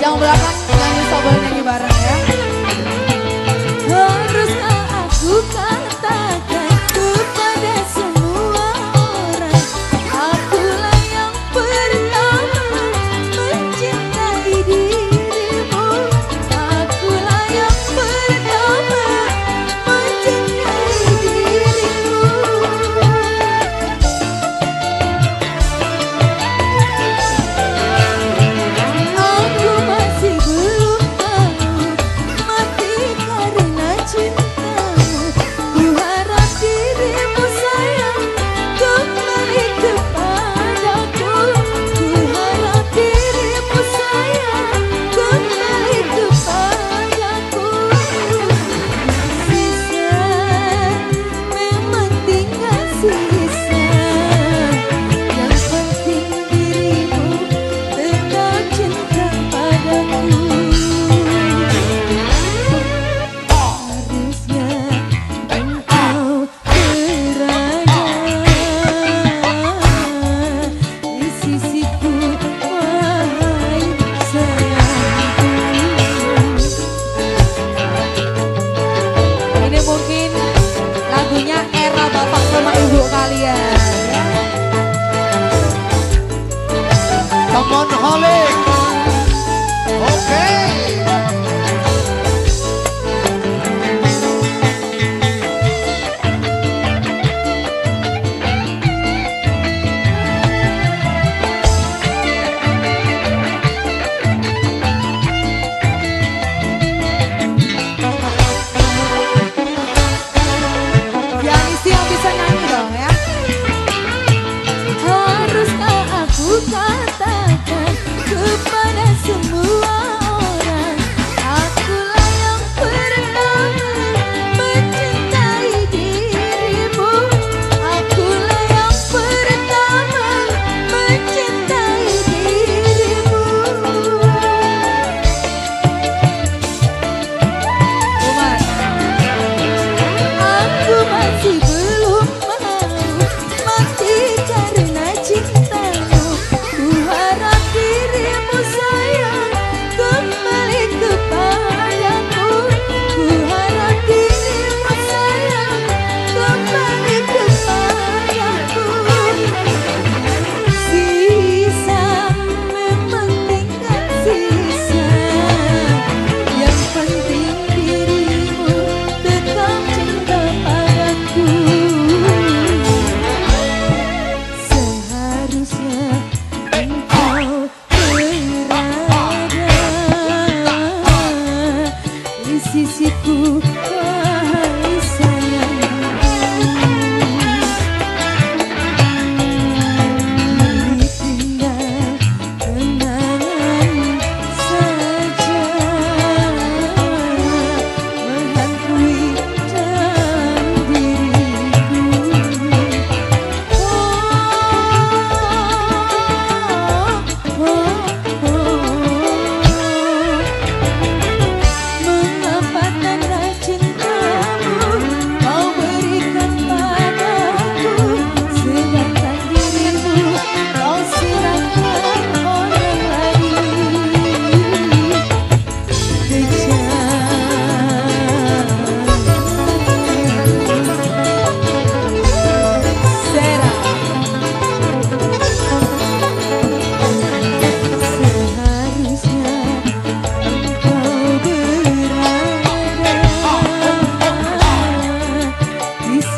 sisi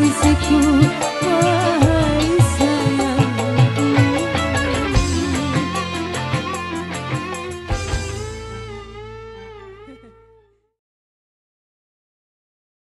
kasihku